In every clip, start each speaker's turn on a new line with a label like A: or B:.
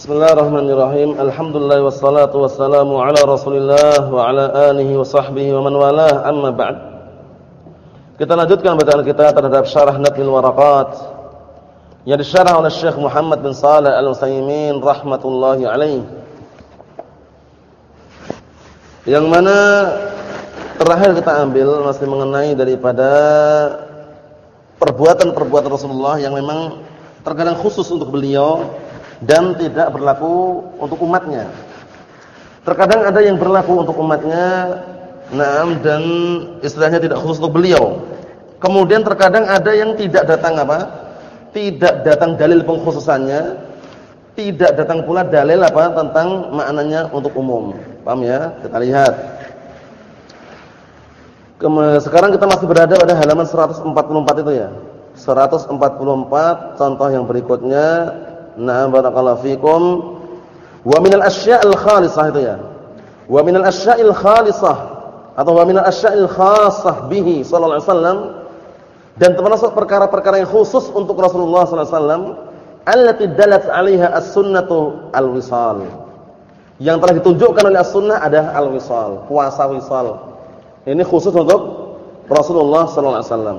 A: Bismillahirrahmanirrahim. Alhamdulillah wassalatu wassalamu ala Rasulillah wa ala alihi wa sahbihi wa man walah. Amma ba'd. Kita lanjutkan bacaan kita terhadap syarah Nadmil Waraqat yang disyarah oleh Syekh Muhammad bin Shalih Al-Utsaimin rahmatullahi alaih. Yang mana terakhir kita ambil masih mengenai daripada perbuatan-perbuatan Rasulullah yang memang terkadang khusus untuk beliau dan tidak berlaku untuk umatnya. Terkadang ada yang berlaku untuk umatnya, naam dan istilahnya tidak khusus untuk beliau. Kemudian terkadang ada yang tidak datang apa? Tidak datang dalil pengkhususannya, tidak datang pula dalil apa tentang maknanya untuk umum. Paham ya? Kita lihat. Sekarang kita masih berada pada halaman 144 itu ya. 144 contoh yang berikutnya Na'am barakallahu fikum. Wa minal asya'il khalisah itu ya. Wa minal asya'il khalisah atau wa minal asya'il khassah bihi sallallahu alaihi wasallam dan termasuk perkara-perkara yang khusus untuk Rasulullah sallallahu alaihi wasallam allati dalat 'alaiha as-sunnatu al-wisal. Yang telah ditunjukkan oleh as-sunnah ada al-wisal, puasa wisal. Ini khusus untuk Rasulullah sallallahu alaihi wasallam.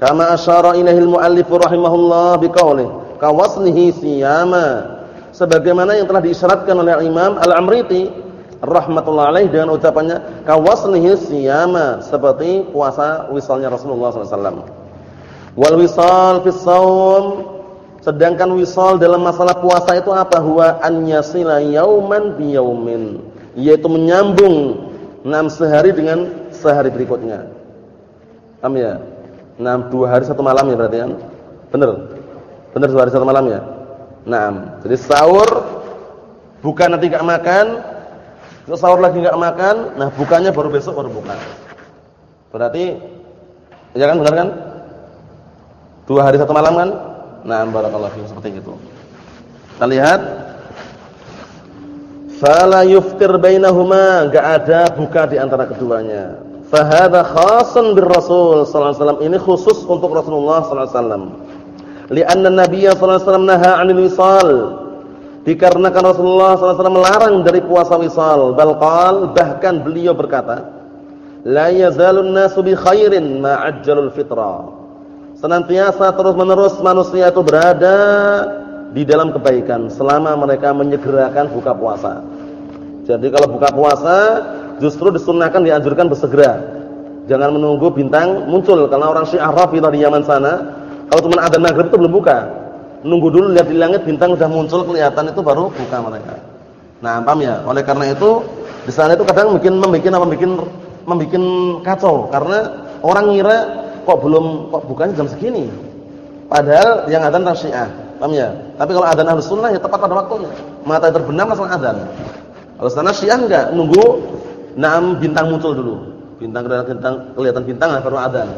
A: Kama asyara ilaihi al-muallif rahimahullah biqaulih kawasnihi siyama. Sebagaimana yang telah diisyaratkan oleh Imam Al-Amriti rahmatullah alaih dengan ucapannya kawasnihi siyama. Seperti puasa wisalnya Rasulullah SAW wal wisal fis saum sedangkan wisal dalam masalah puasa itu apa? Huwa an yasila yauman bi yaumin yaitu menyambung enam sehari dengan sehari berikutnya. Paham ya? Enam dua hari satu malam ya berarti kan? Benar Benar hari satu malam ya? Nah, jadi sahur bukan nanti enggak makan, terus sahur lagi enggak makan, nah bukannya baru besok baru buka. Berarti ya kan benar kan? Dua hari satu malam kan? Nah, barakallahu fiikum seperti itu. Kita lihat Fala yuftir bainahuma, enggak ada buka di antara keduanya. Fahada khasan bir Rasul sallallahu alaihi wasallam. Ini khusus untuk Rasulullah sallallahu alaihi wasallam li'anna nabiyya sallallahu alaihi wasallam naha 'anil wisal. Dikarenakan Rasulullah sallallahu alaihi melarang dari puasa wisal. Balqal bahkan beliau berkata la yazalun nasu bi khairin ma ajjalul fitra. Senantiasa terus-menerus manusia itu berada di dalam kebaikan selama mereka menyegerakan buka puasa. Jadi kalau buka puasa justru disunahkan dianjurkan bersegera. Jangan menunggu bintang muncul. Karena orang Syiah Rafidhah di Yaman sana kalau cuma ada maghrib itu belum buka. Nunggu dulu lihat di langit bintang sudah muncul kelihatan itu baru buka mereka. Nah, paham ya? Oleh karena itu di sana itu kadang mungkin membuat apa membuat membuat kacau karena orang ngira kok belum kok bukannya jam segini. Padahal yang adzan tentang Syiah. Paham ya? Tapi kalau adzan Ahlus Sunnah ya tepat pada waktunya. Mata terbenam langsung adzan. Kalau sana Syiah enggak, nunggu enam bintang muncul dulu. Bintang kelihatan bintang kelihatan bintang baru adzan.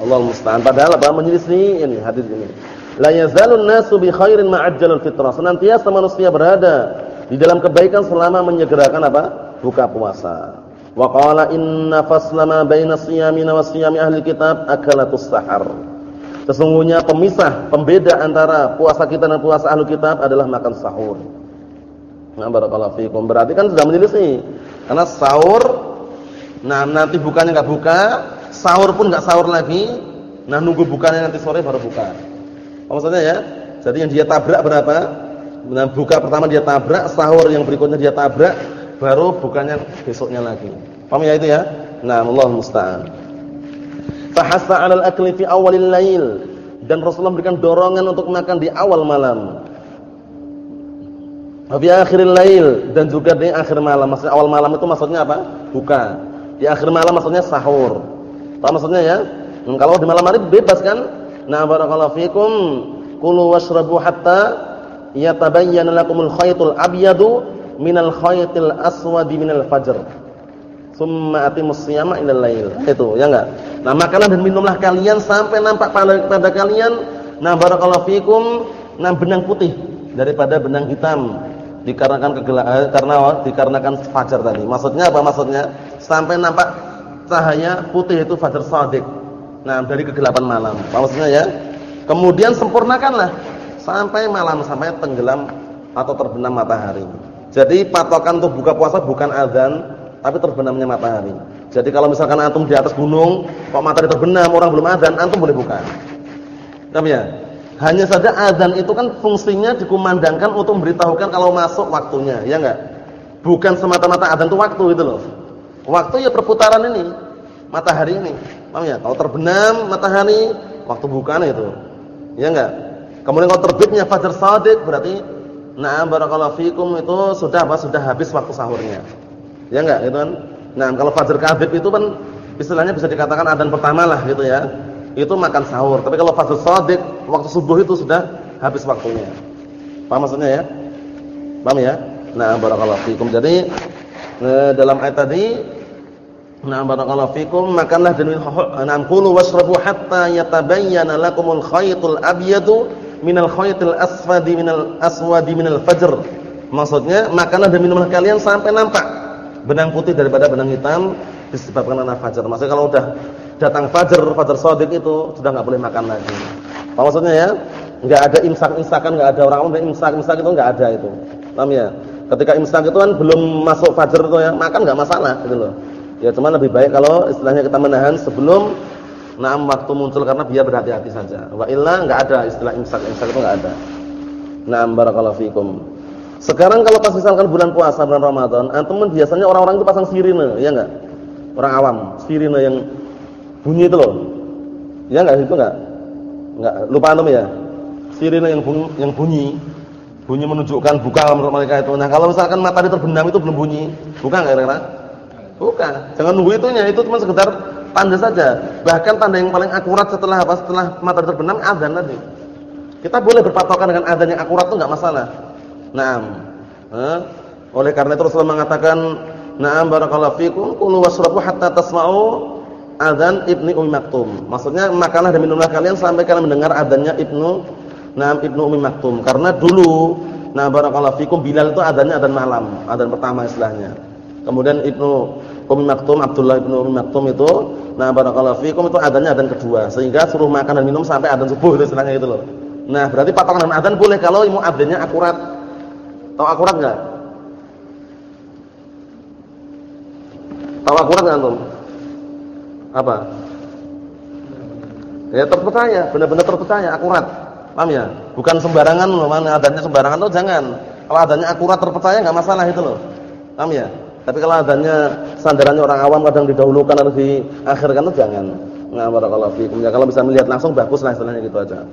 A: Allah musta'an. Padahal apa menyelisih ini hadis ini. La yazalun nasu bi khairin ma'ajjalul fitrah. Senantiasa manusia berada di dalam kebaikan selama menyegerakan apa? Buka puasa. Wa qala inna faslama baina siyamina wa siyami ahli kitab akalatus sahar. Sesungguhnya pemisah, pembeda antara puasa kita dan puasa ahli kitab adalah makan sahur. Nah, barakallahu fiikum. Berarti kan sudah menyelisih. Karena sahur nah nanti bukannya enggak buka, sahur pun nggak sahur lagi, nah nunggu bukanya nanti sore baru buka. Apa maksudnya ya? Jadi yang dia tabrak berapa? Nah, buka pertama dia tabrak, sahur yang berikutnya dia tabrak, baru bukannya besoknya lagi. Paham ya itu ya? Nah, Allah musta'an. Fahassa 'alal akli fi awalil lail dan Rasulullah memberikan dorongan untuk makan di awal malam. Fi akhiril lail dan juga di akhir malam. Maksudnya awal malam itu maksudnya apa? Buka. Di akhir malam maksudnya sahur. Paham maksudnya ya? Hmm, kalau di malam hari bebas kan? Nah, barakallahu fikum. Kulu washrabu hatta yatabayyana lakumul khaytul abyadu minal khaytil aswadi minal fajr. Summa atimus siyama ilal lail. Itu, ya enggak? Nah, makanlah dan minumlah kalian sampai nampak pada, pada kalian nah barakallahu fikum nah benang putih daripada benang hitam dikarenakan kegelapan eh, karena dikarenakan fajar tadi. Maksudnya apa maksudnya? Sampai nampak cahaya putih itu fajar shadiq. Nah, dari kegelapan malam. Maksudnya ya. Kemudian sempurnakanlah sampai malam sampai tenggelam atau terbenam matahari. Jadi patokan untuk buka puasa bukan azan, tapi terbenamnya matahari. Jadi kalau misalkan antum di atas gunung, kok matahari terbenam, orang belum azan, antum boleh buka. Paham ya? Hanya saja azan itu kan fungsinya dikumandangkan untuk memberitahukan kalau masuk waktunya, ya enggak? Bukan semata-mata azan itu waktu itu loh. Waktu ya perputaran ini, matahari ini. Paham ya? Kalau terbenam matahari, waktu bukaan itu. Ya enggak? Kemudian kalau terbitnya fajar shadiq berarti na'am barakallahu fikum itu sudah apa? Sudah habis waktu sahurnya. Ya enggak gitu kan? Nah, kalau fajar kadzib itu kan istilahnya bisa dikatakan adzan pertama lah gitu ya itu makan sahur. Tapi kalau fajr shadiq, waktu subuh itu sudah habis waktunya. Paham maksudnya ya? Paham ya? Nah, barakallahu fikum. Jadi eh, dalam ayat tadi Nah barakallahu fikum makanlah dan minhu kulu washrabu hatta yatabayyana lakumul khaytul abyadu minal khaytil aswadi minal aswadi minal fajr. Maksudnya makanlah dan minumlah kalian sampai nampak benang putih daripada benang hitam disebabkan karena fajar. Maksudnya kalau udah datang fajar, fajar shadiq itu sudah enggak boleh makan lagi. Maksudnya ya? Enggak ada imsak-imsakan, enggak ada orang awam imsak-imsak itu enggak ada itu. Paham ya? Ketika imsak itu kan belum masuk fajar itu ya, makan enggak masalah gitu loh. Ya cuma lebih baik kalau istilahnya kita menahan sebelum naam waktu muncul karena biar berhati-hati saja. Wa illa enggak ada istilah imsak-imsak itu enggak ada. Naam barakallahu fikum. Sekarang kalau pas misalkan bulan puasa bulan Ramadan, antum biasanya orang-orang itu pasang sirine, ya enggak? Orang awam, sirine yang bunyi itu loh. Ya enggak itu enggak? Enggak lupa antum ya. Sirine yang bunyi, yang bunyi bunyi menunjukkan buka menurut mereka itu. Nah, kalau misalkan matahari terbenam itu belum bunyi, buka enggak kira-kira? Buka. Jangan nunggu itunya, itu cuma sekedar tanda saja. Bahkan tanda yang paling akurat setelah apa? Setelah matahari terbenam azan tadi. Kita boleh berpatokan dengan azan yang akurat itu enggak masalah. Naam. Eh? Oleh karena itu Rasulullah mengatakan, "Na'am barakallahu fikum, kulu wasrabu hatta tasma'u adzan Ibnu Ummi Maktum. Maksudnya makanlah dan minumlah kalian sampai kalian mendengar adzannya Ibnu Naam Ibnu Ummi Maktum. Karena dulu nah barakallahu fikum Bilal itu adzannya adzan malam, adzan pertama istilahnya. Kemudian Ibnu Ummi Maktum Abdullah Ibnu Ummi Maktum itu nah barakallahu fikum itu adzannya adzan kedua. Sehingga suruh makan dan minum sampai adzan subuh itu istilahnya itu loh. Nah, berarti patokan adzan boleh kalau mau adzannya akurat. Tahu akurat enggak? Tahu akurat enggak antum? Apa? Ya terpercaya, benar-benar terpercaya, akurat. Paham ya? Bukan sembarangan loh, mana adanya sembarangan tuh jangan. Kalau adanya akurat terpercaya enggak masalah itu loh. Paham ya? Tapi kalau adanya sandarannya orang awam kadang didahulukan atau diakhirkan tuh jangan. Nah, barakallahu fiikum. Ya kalau bisa melihat langsung bagus lah istilahnya gitu aja.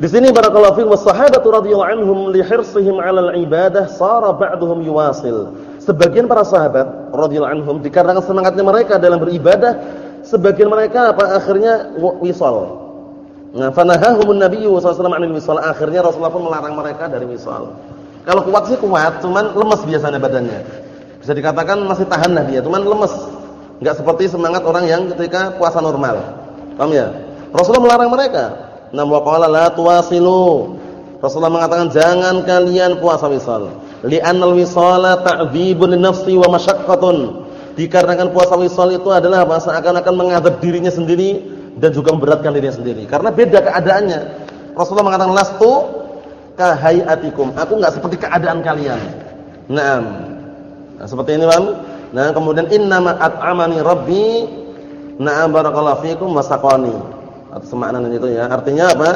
A: Di sini barakallahu fiikum was-sahabatu radhiyallahu anhum li hirsihim 'alal ibadah sara ba'dhum yuwasil. Sebagian para sahabat radhiyallahu anhum dikarenakan semangatnya mereka dalam beribadah, sebagian mereka apa akhirnya wisal. Nah, fanahahumun nabiyyu sallallahu alaihi wasallam. Akhirnya Rasulullah pun melarang mereka dari wisal. Kalau kuat sih kuat, cuman lemes biasanya badannya. Bisa dikatakan masih tahan lah dia, cuman lemes. Enggak seperti semangat orang yang ketika puasa normal. Paham ya? Rasulullah melarang mereka. Nam wa qala la tuwasilu. Rasulullah mengatakan jangan kalian puasa wisal li'annal wisala ta'dzibun nafsi wa masyaqqatun dikarenakan puasa wisal itu adalah apa seakan-akan mengadab dirinya sendiri dan juga memberatkan dirinya sendiri karena beda keadaannya Rasulullah mengatakan lastu kahayatikum aku enggak seperti keadaan kalian Naam nah, seperti ini Bang nah kemudian innama at'amani rabbi na'am barakallahu fikum wasaqani atau semakna itu ya artinya apa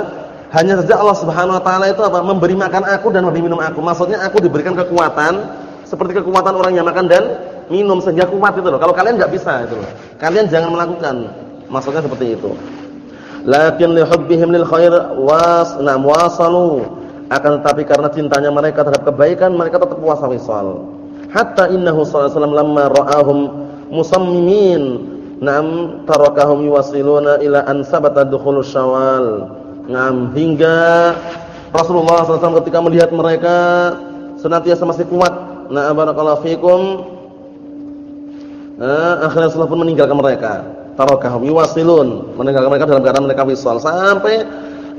A: hanya saja Allah Subhanahu wa taala itu apa? Memberi makan aku dan memberi minum aku. Maksudnya aku diberikan kekuatan seperti kekuatan orang yang makan dan minum sehingga kuat itu loh. Kalau kalian enggak bisa itu loh. Kalian jangan melakukan. Maksudnya seperti itu. Lakin li hubbihim lil khair was nam wasalu. Akan tetapi karena cintanya mereka terhadap kebaikan, mereka tetap puasa wisal. Hatta innahu sallallahu alaihi wasallam lamma ra'ahum musammimin nam tarakahum yuwasiluna ila an sabata dukhul syawal Ngam hingga Rasulullah SAW ketika melihat mereka senantiasa masih kuat. Nah, barakallahu fikum. Nah, akhirnya Rasulullah pun meninggalkan mereka. Tarakahum yuwasilun, meninggalkan mereka dalam keadaan mereka wisal sampai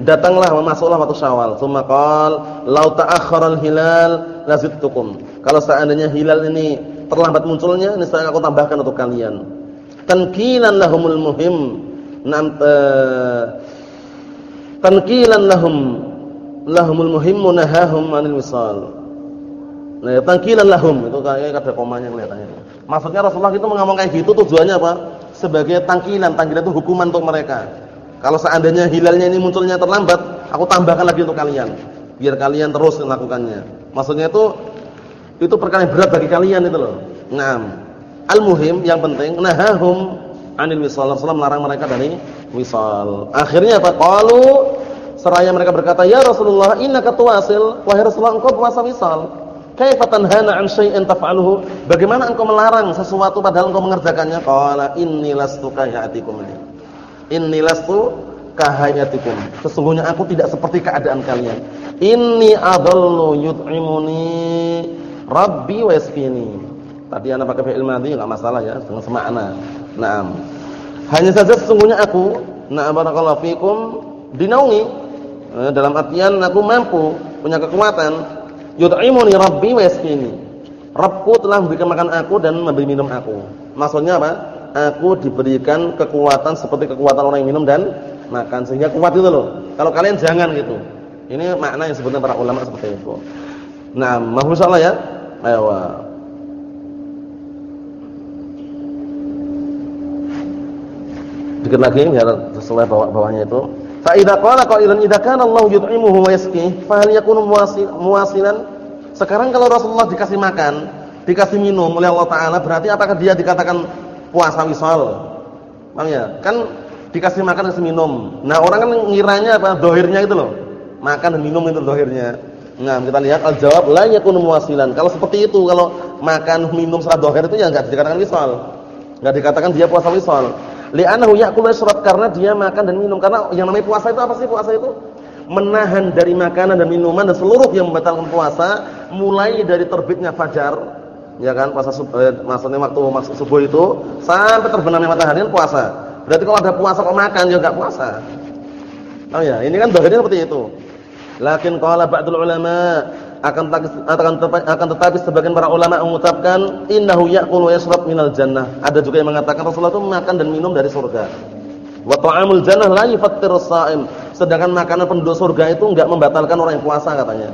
A: datanglah masuklah waktu Syawal. Tsumma qala, "Lau ta'akhkhara al-hilal lazidtukum." Kalau seandainya hilal ini terlambat munculnya, niscaya aku tambahkan untuk kalian. Tankilan lahumul muhim. Nam tankilan lahum lahumul muhimmu nahahum 'anil wisal. Nah, tangkilan lahum itu kayak ada komanya kelihatannya. Maksudnya Rasulullah itu ngomong kayak gitu tujuannya apa? Sebagai tangkilan, tangkilan itu hukuman untuk mereka. Kalau seandainya hilalnya ini munculnya terlambat, aku tambahkan lagi untuk kalian. Biar kalian terus melakukannya. Maksudnya itu itu perkara yang berat bagi kalian itu loh. Naam. Al-muhim yang penting nahahum 'anil wisal. Rasulullah melarang mereka dari wisal. Akhirnya apa? Qalu seraya mereka berkata, "Ya Rasulullah, innaka tuwasil." Wahai Rasulullah, engkau puasa wisal. Kaifa tanhana 'an syai'in taf'aluhu? Bagaimana engkau melarang sesuatu padahal engkau mengerjakannya? Qala inni lastu kahayatikum. Inni lastu kahayatikum. Sesungguhnya aku tidak seperti keadaan kalian. Inni adallu yut'imuni rabbi wa yasqini. Tadi anda pakai fi'il madhi enggak masalah ya, dengan semakna. Naam. Hanya saja sesungguhnya aku, na'am barakallahu fikum, dinaungi eh, dalam artian aku mampu, punya kekuatan. Yut'imuni rabbi wa yasqini. Rabbku telah memberikan makan aku dan memberi minum aku. Maksudnya apa? Aku diberikan kekuatan seperti kekuatan orang yang minum dan makan sehingga kuat itu loh. Kalau kalian jangan gitu. Ini makna yang sebutnya para ulama seperti itu. Nah, mahfuz Allah ya. Ayo. Dikit lagi biar sesuai bawah-bawahnya itu. Fa idza qala qailan idza kana Allah yut'imuhu wa yasqih, fa hal yakunu muwasilan? Sekarang kalau Rasulullah dikasih makan, dikasih minum oleh Allah taala, berarti apakah dia dikatakan puasa wisal? Paham ya? Kan dikasih makan dikasih minum. Nah, orang kan ngiranya apa? Dohirnya itu loh. Makan dan minum itu dohirnya. Nah, kita lihat al-jawab la yakunu muwasilan. Kalau seperti itu, kalau makan minum secara dohir itu ya enggak dikatakan wisal. Enggak dikatakan dia puasa wisal. Li'annahu ya'kulu yashrab karena dia makan dan minum. Karena yang namanya puasa itu apa sih puasa itu? Menahan dari makanan dan minuman dan seluruh yang membatalkan puasa mulai dari terbitnya fajar ya kan puasa eh, maksudnya waktu masuk subuh itu sampai terbenamnya matahari kan puasa. Berarti kalau ada puasa kok makan ya enggak puasa. Oh ya, ini kan dohirnya seperti itu. Lakin qala ba'dul ulama akan akan akan tetapi sebagian para ulama mengucapkan innahu ya'kulu yashrab minal jannah. Ada juga yang mengatakan Rasulullah itu makan dan minum dari surga. Wa ta'amul jannah la yufattirus sha'im. Sedangkan makanan penduduk surga itu enggak membatalkan orang yang puasa katanya.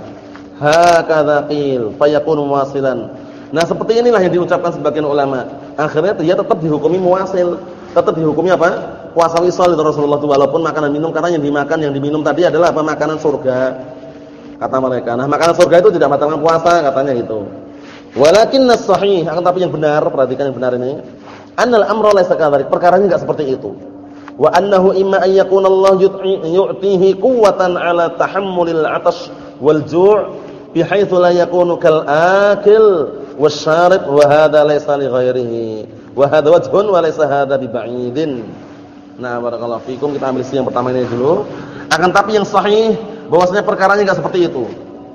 A: Hakadza qil fayakunu muwasilan. Nah, seperti inilah yang diucapkan sebagian ulama. Akhirnya dia tetap dihukumi muwasil. Tetap dihukumi apa? puasa wisal itu Rasulullah itu walaupun makanan minum karena yang dimakan yang diminum tadi adalah apa makanan surga kata mereka. Nah, makanan surga itu tidak batalkan puasa katanya gitu. Walakin as-sahih akan tapi yang benar, perhatikan yang benar ini. Annal amra laysa kadzalik. Perkaranya enggak seperti itu. Wa annahu imma an yakuna Allah yu'tihi quwwatan 'ala tahammulil 'atash wal ju' bihaitsu la yakunu kal akil wasyarib wa hadha laysa li ghairihi. Wa hadha wajhun wa laysa hadha bi ba'idin. Nah, barakallahu fikum kita ambil yang pertama ini dulu. Akan tapi yang sahih bahwasanya perkaranya enggak seperti itu.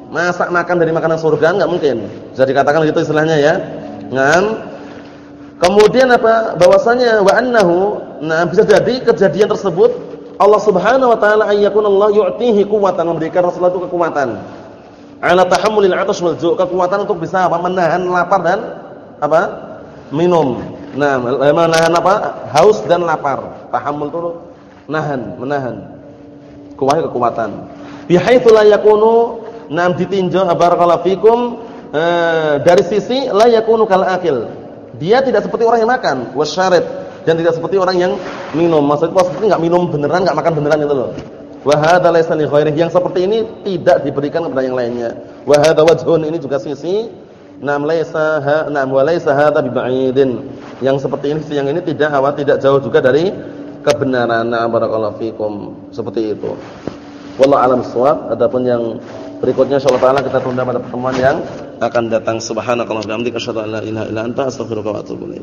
A: Masak makan dari makanan surga enggak mungkin. Bisa dikatakan gitu istilahnya ya. Ngam. Kemudian apa? Bahwasanya wa annahu nah bisa jadi kejadian tersebut Allah Subhanahu wa taala ayyakun Allah yu'tihi quwwatan memberikan Rasulullah itu kekuatan. Ala tahammulil 'atash wal ju' kekuatan untuk bisa apa? menahan lapar dan apa? minum. Nah, menahan apa? Haus dan lapar. Tahammul itu nahan, menahan. Kuwah kekuatan. Bihaitsu la yakunu nam ditinjau barakallahu fikum eh, dari sisi la yakunu kal akil. Dia tidak seperti orang yang makan, wasyarib dan tidak seperti orang yang minum. Maksudnya seperti enggak minum beneran, enggak makan beneran itu loh. Wa hadza laysa li Yang seperti ini tidak diberikan kepada yang lainnya. Wa hadza wajhun ini juga sisi Nam laisa ha nam wa laisa hadza biba'idin. Yang seperti ini yang ini tidak hawa tidak jauh juga dari kebenaran. Nah, barakallahu fikum. Seperti itu. Wallahu alam shawab. Adapun yang berikutnya insyaallah taala kita tunda pada pertemuan yang akan datang. Subhanakallahumma wa bihamdika asyhadu an la ilaha illa anta astaghfiruka wa atubu.